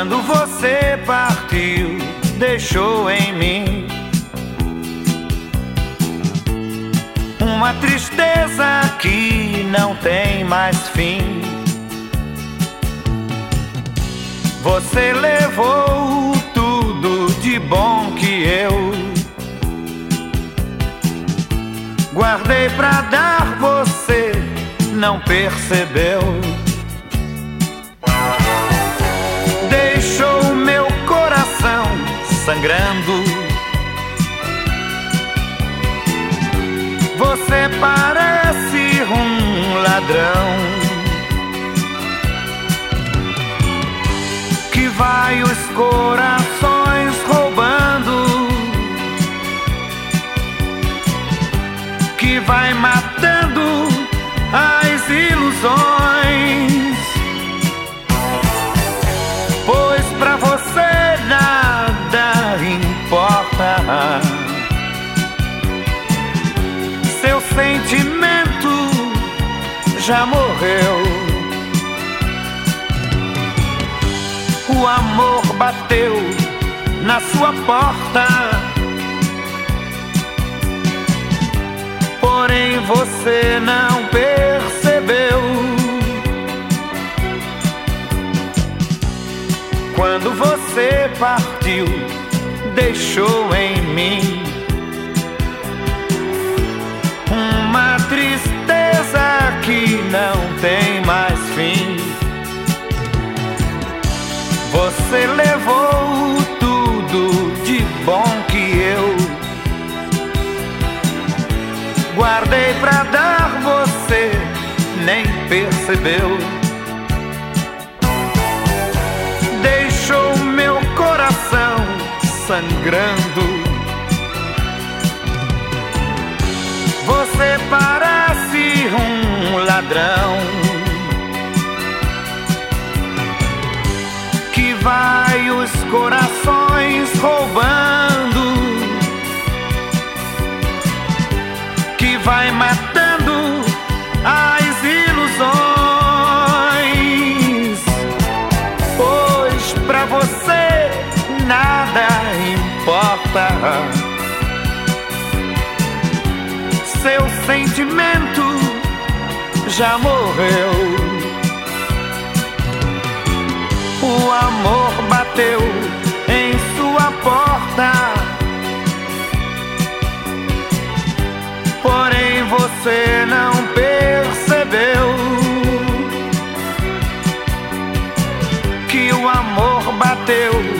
Quando você partiu, deixou em mim uma tristeza que não tem mais fim. Você levou tudo de bom que eu guardei pra dar, você não percebeu. Sangrando. Você parece um ladrão. que vai os corações roubando, que vai matando as já morreu. o amor bateu na sua porta. Porém você não percebeu. Quando você partiu, deixou em mim Você levou tudo de bom que eu guardei pra dar, você nem percebeu. Deixou meu coração sangrando. Roubando, que vai matando as ilusões. Pois pra você nada importa. Seu sentimento já morreu. O amor bateu você não percebeu que o amor bateu